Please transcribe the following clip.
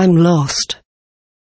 I'm lost.